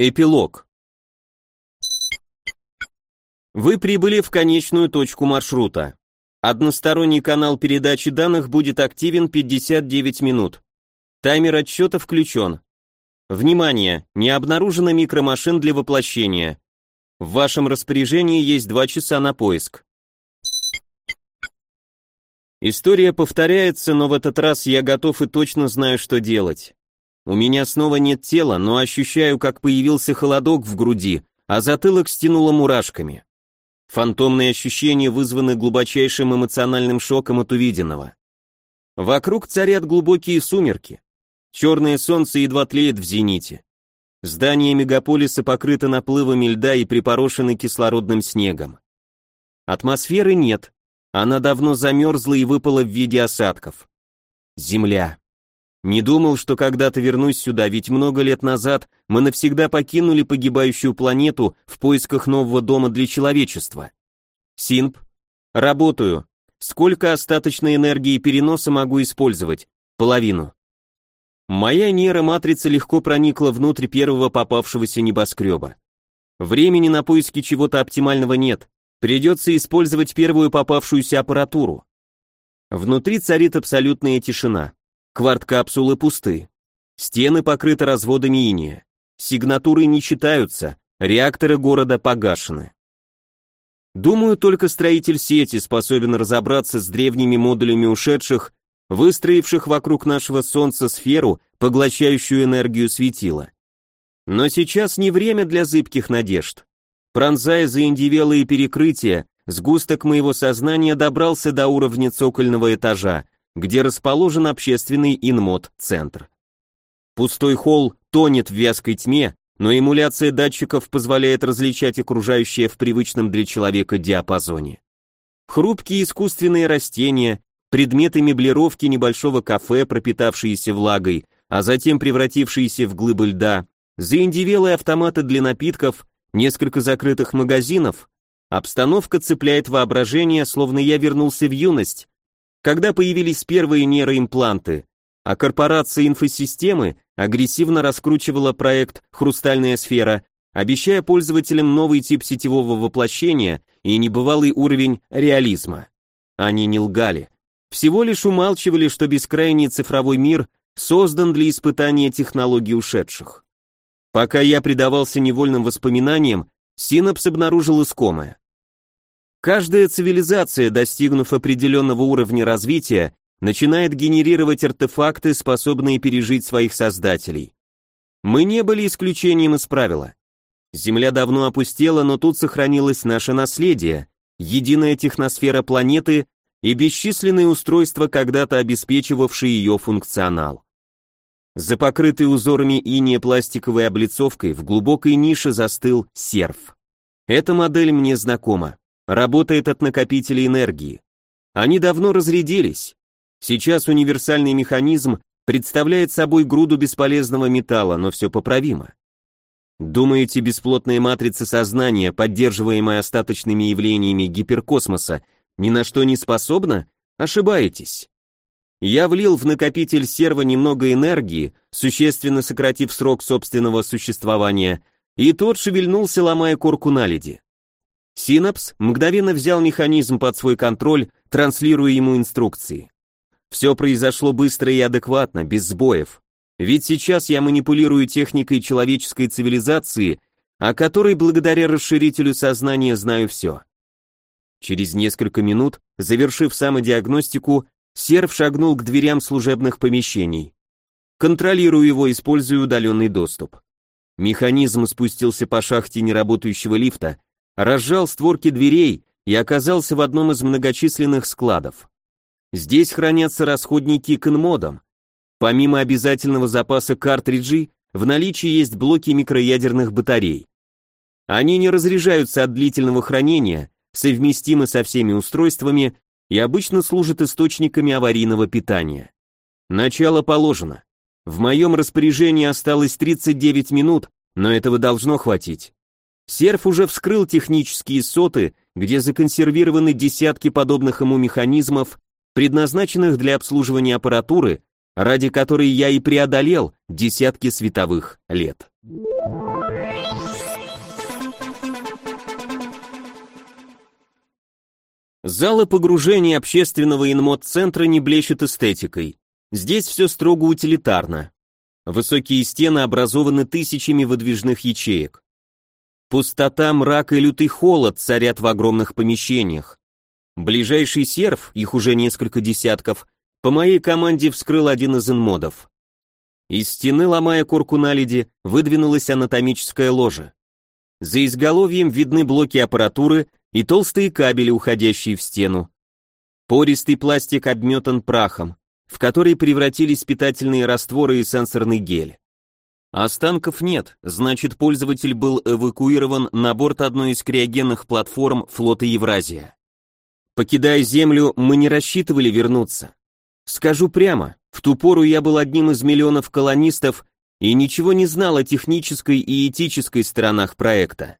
Эпилог. Вы прибыли в конечную точку маршрута. Односторонний канал передачи данных будет активен 59 минут. Таймер отсчета включен. Внимание! Не обнаружено микромашин для воплощения. В вашем распоряжении есть 2 часа на поиск. История повторяется, но в этот раз я готов и точно знаю, что делать. У меня снова нет тела, но ощущаю, как появился холодок в груди, а затылок стянуло мурашками. Фантомные ощущения вызваны глубочайшим эмоциональным шоком от увиденного. Вокруг царят глубокие сумерки. Черное солнце едва тлеет в зените. Здания мегаполиса покрыты наплывами льда и припорошены кислородным снегом. Атмосферы нет, она давно замерзла и выпала в виде осадков. Земля. Не думал, что когда-то вернусь сюда, ведь много лет назад мы навсегда покинули погибающую планету в поисках нового дома для человечества. Синп. Работаю. Сколько остаточной энергии переноса могу использовать? Половину. Моя нейроматрица легко проникла внутрь первого попавшегося небоскреба. Времени на поиски чего-то оптимального нет. Придется использовать первую попавшуюся аппаратуру. Внутри царит абсолютная тишина. Кварт-капсулы пусты. Стены покрыты разводами иния. Сигнатуры не читаются, реакторы города погашены. Думаю, только строитель сети способен разобраться с древними модулями ушедших, выстроивших вокруг нашего Солнца сферу, поглощающую энергию светила. Но сейчас не время для зыбких надежд. Пронзая заиндивелые перекрытия, сгусток моего сознания добрался до уровня цокольного этажа, где расположен общественный инмод-центр. Пустой холл тонет в вязкой тьме, но эмуляция датчиков позволяет различать окружающее в привычном для человека диапазоне. Хрупкие искусственные растения, предметы меблировки небольшого кафе, пропитавшиеся влагой, а затем превратившиеся в глыбы льда, заиндивелые автоматы для напитков, несколько закрытых магазинов, обстановка цепляет воображение, словно я вернулся в юность, когда появились первые нейроимпланты, а корпорация инфосистемы агрессивно раскручивала проект «Хрустальная сфера», обещая пользователям новый тип сетевого воплощения и небывалый уровень реализма. Они не лгали. Всего лишь умалчивали, что бескрайний цифровой мир создан для испытания технологий ушедших. Пока я предавался невольным воспоминаниям, Синапс обнаружил искомое. Каждая цивилизация, достигнув определенного уровня развития, начинает генерировать артефакты, способные пережить своих создателей. Мы не были исключением из правила. Земля давно опустела, но тут сохранилось наше наследие, единая техносфера планеты и бесчисленные устройства, когда-то обеспечивавшие ее функционал. За покрытой узорами иния пластиковой облицовкой в глубокой нише застыл серф. Эта модель мне знакома работает от накопителей энергии. Они давно разрядились. Сейчас универсальный механизм представляет собой груду бесполезного металла, но все поправимо. Думаете, бесплотная матрица сознания, поддерживаемая остаточными явлениями гиперкосмоса, ни на что не способна? Ошибаетесь. Я влил в накопитель серва немного энергии, существенно сократив срок собственного существования, и тот шевельнулся, ломая корку наледи. Синапс мгновенно взял механизм под свой контроль, транслируя ему инструкции. Все произошло быстро и адекватно, без сбоев. Ведь сейчас я манипулирую техникой человеческой цивилизации, о которой благодаря расширителю сознания знаю все. Через несколько минут, завершив самодиагностику, серв шагнул к дверям служебных помещений. Контролирую его, используя удаленный доступ. Механизм спустился по шахте неработающего лифта, разжал створки дверей и оказался в одном из многочисленных складов. Здесь хранятся расходники к инмодам. Помимо обязательного запаса картриджей, в наличии есть блоки микроядерных батарей. Они не разряжаются от длительного хранения, совместимы со всеми устройствами и обычно служат источниками аварийного питания. Начало положено. В моем распоряжении осталось 39 минут, но этого должно хватить. Серф уже вскрыл технические соты, где законсервированы десятки подобных ему механизмов, предназначенных для обслуживания аппаратуры, ради которой я и преодолел десятки световых лет. Залы погружения общественного инмод-центра не блещут эстетикой. Здесь все строго утилитарно. Высокие стены образованы тысячами выдвижных ячеек. Пустота, мрак и лютый холод царят в огромных помещениях. Ближайший серф, их уже несколько десятков, по моей команде вскрыл один из инмодов. Из стены, ломая корку наледи, выдвинулась анатомическая ложа. За изголовьем видны блоки аппаратуры и толстые кабели, уходящие в стену. Пористый пластик обметан прахом, в который превратились питательные растворы и сенсорный гель. Останков нет, значит пользователь был эвакуирован на борт одной из криогенных платформ флота Евразия. Покидая Землю, мы не рассчитывали вернуться. Скажу прямо, в ту пору я был одним из миллионов колонистов и ничего не знал о технической и этической сторонах проекта.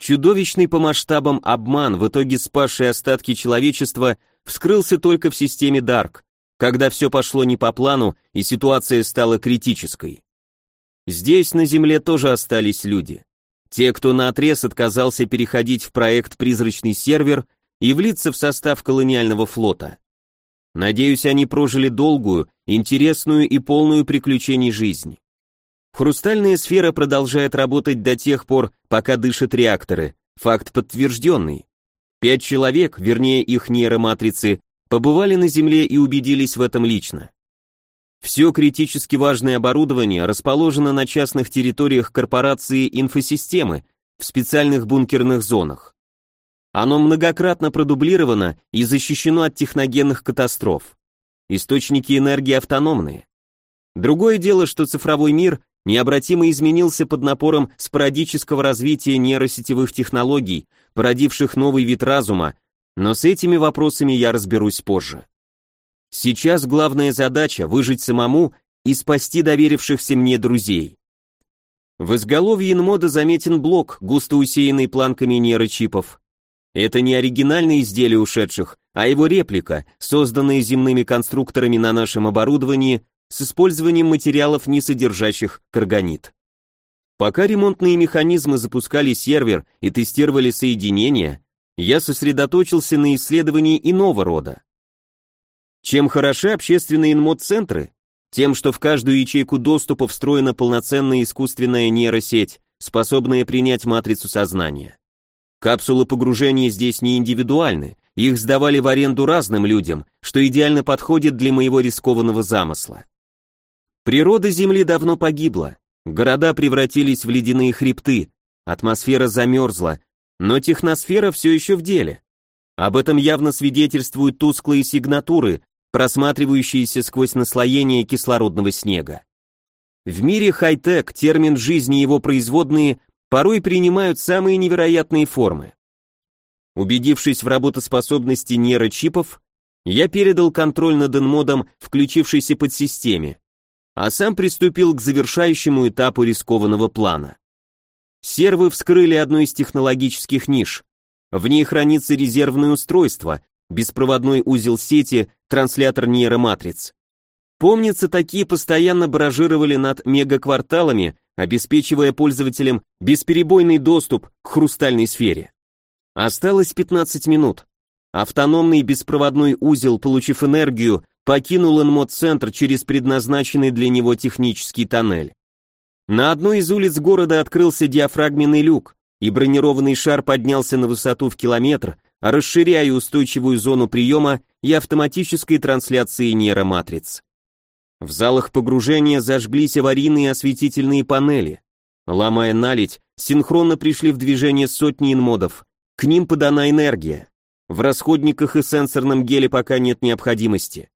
Чудовищный по масштабам обман, в итоге спасший остатки человечества, вскрылся только в системе Дарк, когда все пошло не по плану и ситуация стала критической. Здесь на Земле тоже остались люди. Те, кто наотрез отказался переходить в проект «Призрачный сервер» и влиться в состав колониального флота. Надеюсь, они прожили долгую, интересную и полную приключений жизнь. Хрустальная сфера продолжает работать до тех пор, пока дышат реакторы. Факт подтвержденный. Пять человек, вернее их нейроматрицы, побывали на Земле и убедились в этом лично. Все критически важное оборудование расположено на частных территориях корпорации инфосистемы в специальных бункерных зонах. Оно многократно продублировано и защищено от техногенных катастроф. Источники энергии автономные. Другое дело, что цифровой мир необратимо изменился под напором спорадического развития нейросетевых технологий, породивших новый вид разума, но с этими вопросами я разберусь позже. Сейчас главная задача — выжить самому и спасти доверившихся мне друзей. В изголовье инмода заметен блок, густо усеянный планками нейрочипов. Это не оригинальное изделие ушедших, а его реплика, созданная земными конструкторами на нашем оборудовании с использованием материалов, не содержащих карганит. Пока ремонтные механизмы запускали сервер и тестировали соединения, я сосредоточился на исследовании иного рода. Чем хороши общественные инмод-центры? Тем, что в каждую ячейку доступа встроена полноценная искусственная нейросеть, способная принять матрицу сознания. Капсулы погружения здесь не индивидуальны, их сдавали в аренду разным людям, что идеально подходит для моего рискованного замысла. Природа Земли давно погибла, города превратились в ледяные хребты, атмосфера замерзла, но техносфера все еще в деле. Об этом явно свидетельствуют тусклые сигнатуры, просматривающиеся сквозь наслоение кислородного снега. В мире хай-тек термин жизни и его производные порой принимают самые невероятные формы. Убедившись в работоспособности нейрочипов, я передал контроль над инмодом включившейся подсистеме, а сам приступил к завершающему этапу рискованного плана. Сервы вскрыли одну из технологических ниш. В ней хранится резервное устройство, беспроводной узел сети, транслятор нейроматриц. Помнится, такие постоянно баражировали над мегакварталами, обеспечивая пользователям бесперебойный доступ к хрустальной сфере. Осталось 15 минут. Автономный беспроводной узел, получив энергию, покинул инмод-центр через предназначенный для него технический тоннель. На одной из улиц города открылся диафрагменный люк, и бронированный шар поднялся на высоту в километр, расширяя устойчивую зону приема и автоматической трансляции нейроматриц. В залах погружения зажглись аварийные осветительные панели. Ломая наледь, синхронно пришли в движение сотни инмодов. К ним подана энергия. В расходниках и сенсорном геле пока нет необходимости.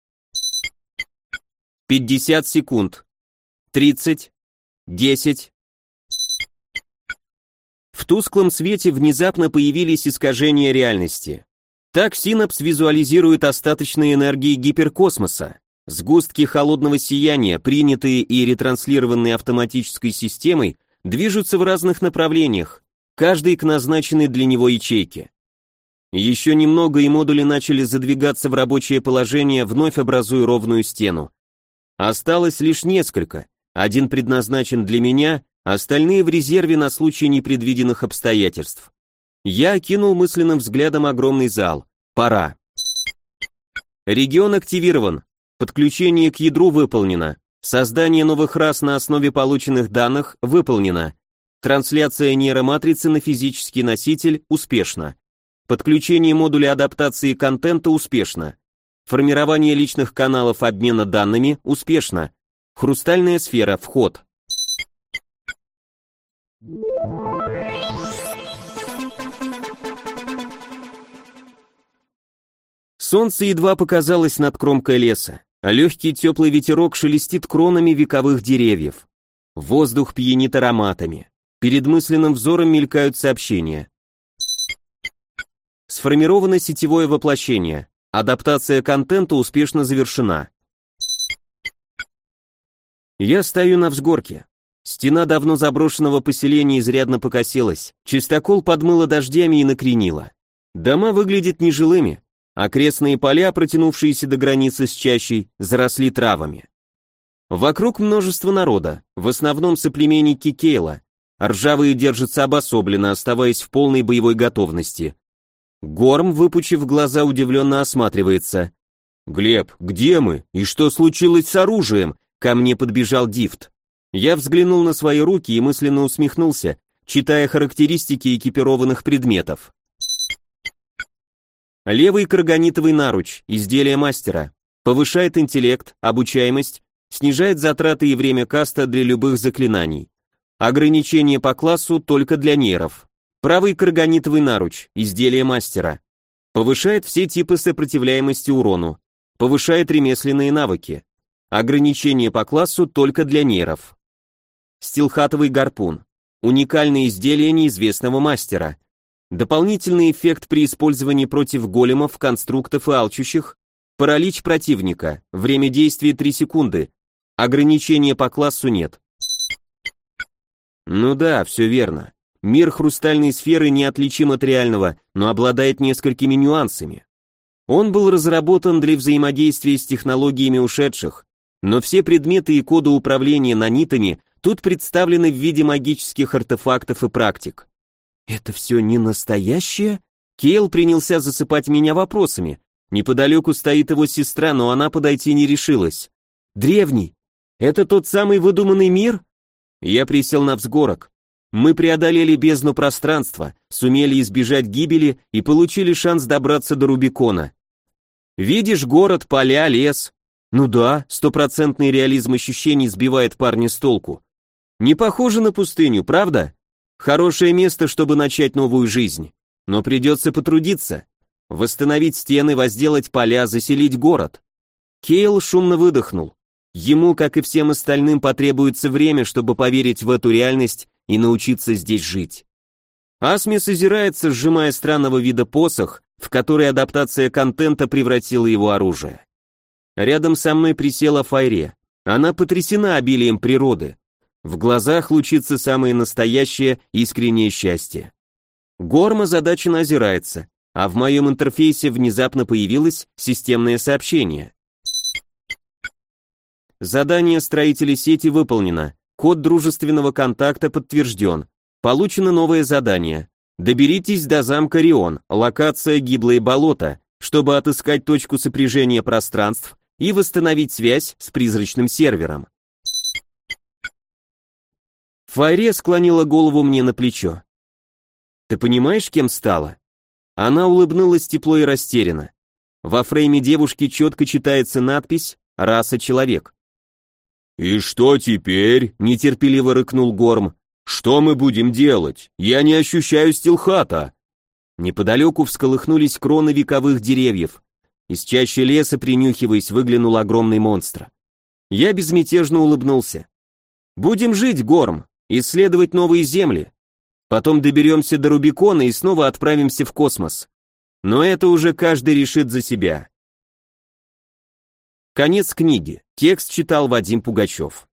50 секунд. 30. 10. В тусклом свете внезапно появились искажения реальности. Так синапс визуализирует остаточные энергии гиперкосмоса. Сгустки холодного сияния, принятые и ретранслированные автоматической системой, движутся в разных направлениях, каждый к назначенной для него ячейке. Еще немного и модули начали задвигаться в рабочее положение, вновь образуя ровную стену. Осталось лишь несколько, один предназначен для меня, остальные в резерве на случай непредвиденных обстоятельств. Я окинул мысленным взглядом огромный зал. Пора. Регион активирован. Подключение к ядру выполнено. Создание новых рас на основе полученных данных выполнено. Трансляция нейроматрицы на физический носитель успешно. Подключение модуля адаптации контента успешно. Формирование личных каналов обмена данными успешно. Хрустальная сфера, вход. Солнце едва показалось над кромкой леса, а легкий теплый ветерок шелестит кронами вековых деревьев. Воздух пьянит ароматами. Перед мысленным взором мелькают сообщения. Сформировано сетевое воплощение. Адаптация контента успешно завершена. Я стою на взгорке. Стена давно заброшенного поселения изрядно покосилась. Чистокол подмыло дождями и накренило. Дома выглядят нежилыми. Окрестные поля, протянувшиеся до границы с чащей, заросли травами. Вокруг множество народа, в основном соплеменники Кейла. Ржавые держатся обособленно, оставаясь в полной боевой готовности. Горм, выпучив глаза, удивленно осматривается. «Глеб, где мы? И что случилось с оружием?» Ко мне подбежал Дифт. Я взглянул на свои руки и мысленно усмехнулся, читая характеристики экипированных предметов. Левый карганитовый наруч, изделие мастера. Повышает интеллект, обучаемость, снижает затраты и время каста для любых заклинаний. Ограничение по классу только для нейров. Правый карганитовый наруч, изделие мастера. Повышает все типы сопротивляемости урону. Повышает ремесленные навыки. Ограничение по классу только для нейров. Стилхатовый гарпун. Уникальное изделие неизвестного мастера. Дополнительный эффект при использовании против големов, конструктов и алчущих. Паралич противника. Время действия 3 секунды. Ограничения по классу нет. Ну да, все верно. Мир хрустальной сферы неотличим от реального, но обладает несколькими нюансами. Он был разработан для взаимодействия с технологиями ушедших, но все предметы и коды управления нанитами тут представлены в виде магических артефактов и практик. «Это все не настоящее?» Кейл принялся засыпать меня вопросами. Неподалеку стоит его сестра, но она подойти не решилась. «Древний? Это тот самый выдуманный мир?» Я присел на взгорок. Мы преодолели бездну пространства, сумели избежать гибели и получили шанс добраться до Рубикона. Видишь город, поля, лес. Ну да, стопроцентный реализм ощущений сбивает парня с толку. Не похоже на пустыню, правда? Хорошее место, чтобы начать новую жизнь. Но придется потрудиться. Восстановить стены, возделать поля, заселить город. Кейл шумно выдохнул. Ему, как и всем остальным, потребуется время, чтобы поверить в эту реальность и научиться здесь жить. Асмис озирается, сжимая странного вида посох, в который адаптация контента превратила его оружие. Рядом со мной присела Файре. Она потрясена обилием природы. В глазах лучится самое настоящее, искреннее счастье. Горма задача озирается, а в моем интерфейсе внезапно появилось системное сообщение. Задание строителей сети выполнено. Код дружественного контакта подтвержден. Получено новое задание. Доберитесь до замка Рион, локация Гиблые болота, чтобы отыскать точку сопряжения пространств и восстановить связь с призрачным сервером. Файре склонила голову мне на плечо. «Ты понимаешь, кем стала?» Она улыбнулась тепло и растерянно. Во фрейме девушки четко читается надпись «Раса человек». «И что теперь?» — нетерпеливо рыкнул Горм. «Что мы будем делать? Я не ощущаю стилхата!» Неподалеку всколыхнулись кроны вековых деревьев. Из чащи леса, принюхиваясь, выглянул огромный монстр. Я безмятежно улыбнулся. «Будем жить, Горм, исследовать новые земли. Потом доберемся до Рубикона и снова отправимся в космос. Но это уже каждый решит за себя. Конец книги. Текст читал Вадим Пугачев.